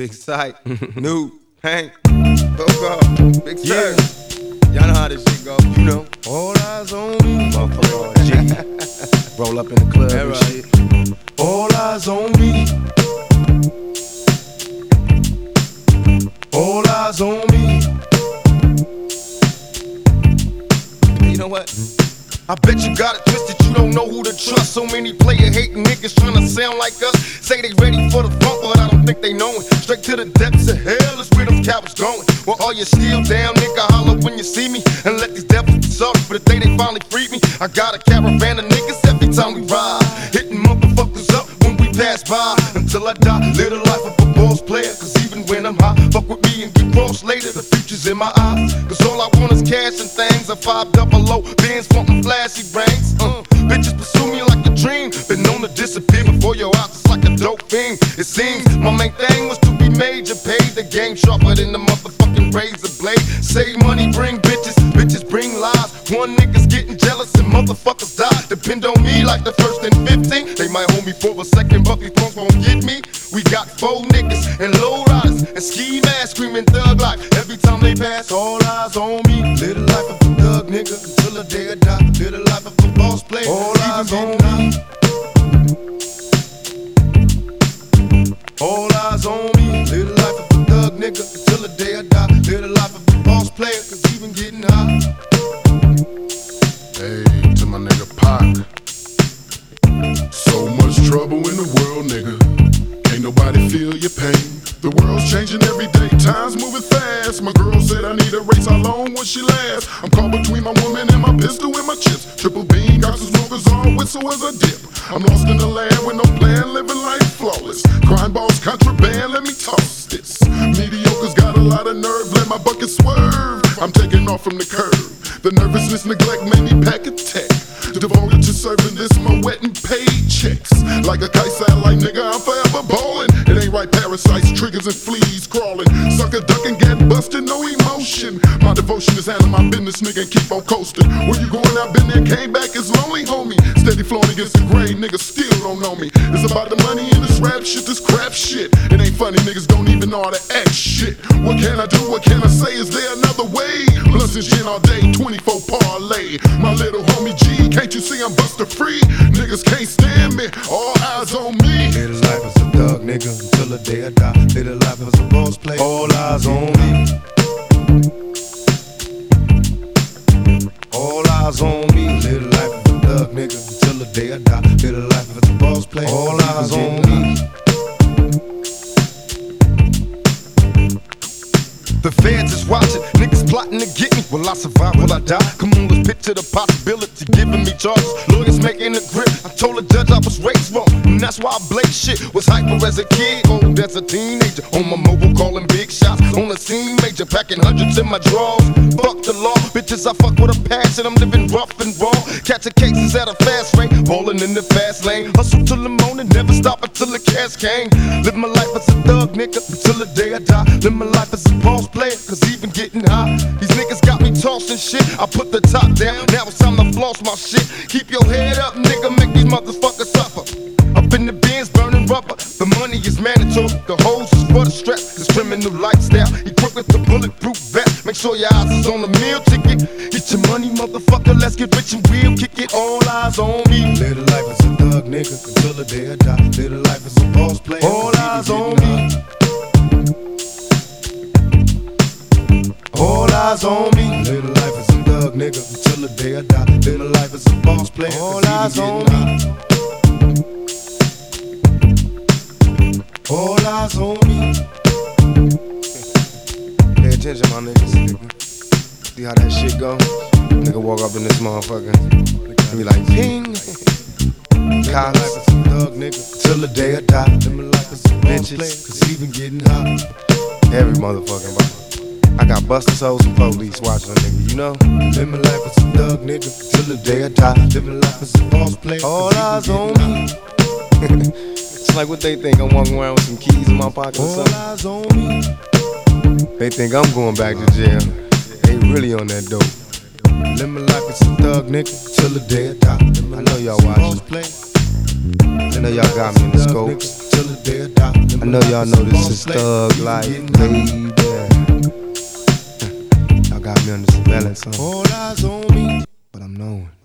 Big Syke, New, Hank, Coco, Big Sur. Y'all know how this shit go. You know. All eyes on me. Motherfucker. Roll up in the club That and right. shit. All eyes on me. All eyes on me. You know what? I bet you got it twisted, you don't know who to trust. So many player hating niggas trying to sound like us. Say they ready for the funk, but think they know it. Straight to the depths of hell is where them cowards going. Well, all you still down, nigga, holler when you see me. And let these devils be sorry for the day they finally freed me. I got a caravan of niggas every time we ride. Hitting motherfuckers up when we pass by. Until I die, live the life of a boss player. Cause even when I'm high, fuck with me and get crossed later. The future's in my eyes. Cause all I want is cash and things. A five double low, bands wanting flashy brains. Uh, bitches pursue me like a dream. Been known to disappear before your eyes, dope fiend. It seems my main thing was to be major. Paid the game sharper than the motherfucking razor blade. Save money, bring bitches, bitches bring lies. One nigga's getting jealous and motherfuckers die. Depend on me like the first and 15. They might hold me for a second, but these punks won't get me. We got four niggas and low riders and ski masks screaming thug life. Every time they pass, all eyes on me. Live the life of a thug nigga until the day I die. Live the life of a boss player. All eyes on me. Hey, to my nigga Pac. So much trouble in the world, nigga. Can't nobody feel your pain. The world's changing every day, time's moving fast. My girl said I need a race, how long will she last? I'm caught between my woman and my pistol and my chips. Triple beam, got some smokers on, whistle as a dip. I'm lost in the land with no plan, living life flawless. Crime balls, contraband, let me toss this. Mediocre's got a lot of nerve, let my bucket swerve. I'm taking off from the curb. The nervousness, neglect made me pack a tech. Devoted to serving this, my wet and paid checks. Like a kite satellite, nigga, I'm forever ballin'. It ain't right, parasites, triggers, and fleas crawling. Sucker ducking, get busted, no emotion. My devotion is handling my business, nigga, and keep on coasting. Where you going? I've been there, came back, it's lonely, homie. Steady flowing against the grain, nigga, still don't know me. It's about the money and this rap shit, this crap shit. It ain't funny, niggas don't even know how to act shit. What can I do? What can I say? Is there another way? All day, 24 parlay. My little homie G, can't you see I'm buster free? Niggas can't stand me, all eyes on me. Live the life as a thug nigga until the day I die. Live the life as a boss player. All eyes on me. All eyes on me. Life a thug nigga until the day I die. Life a boss player. All eyes on me. Niggas plotting to get me. Will I survive? Will I die? Come on, let's picture the possibility. Giving me charges, lawyers making a grip. I told the judge I was raised wrong, and that's why I blaze shit. Was hyper as a kid, old as a teenager. On my mobile, calling big shots. On the scene, major, packing hundreds in my drawers. Fuck the law, bitches, I fuck with a passion. I'm living rough and raw. Catching cases at a fast rate, balling in the fast lane. Hustle till the cash came. Live my life as a thug, nigga, until the day I die. Live my life as a boss player, cause even getting high. These niggas got me tossing shit. I put the top down, now it's time to floss my shit. Keep your head up, nigga, make these motherfuckers suffer. Up in the bins, burning rubber. The money is mandatory. The hose is for the strap. This criminal lifestyle, equipped with the bulletproof sure your eyes is on the meal ticket. Get your money, motherfucker. Let's get rich and real. Kick it, all eyes on me. Live the life as a thug, nigga, until the day I die. Live the life as a boss player. All eyes on me. All eyes on me. Live the life as a thug, nigga, until the day I die. Live the life as a boss player. All eyes on me. All eyes on My niggas. Nigga. See how that shit go? Nigga walk up in this motherfucker. and Be like, ping. Cops. Thug nigga. Till the day I die. Live my life as a bitches. Cause even getting hot. Every motherfucking body. I got busters, hoes, and police watching a nigga, you know? Live my life as a thug nigga till the day I die. Live my life as a boss player. All eyes on me. like what they think. I'm walking around with some keys in my pocket or something. All eyes on me. They think I'm going back to jail. They really on that dope. Live my life as a thug nigga till the day I die. I know y'all watching. I know y'all got me in the scopes. I know y'all know this is thug life, baby. Y'all got me under surveillance, huh? All eyes on me. but I'm knowing.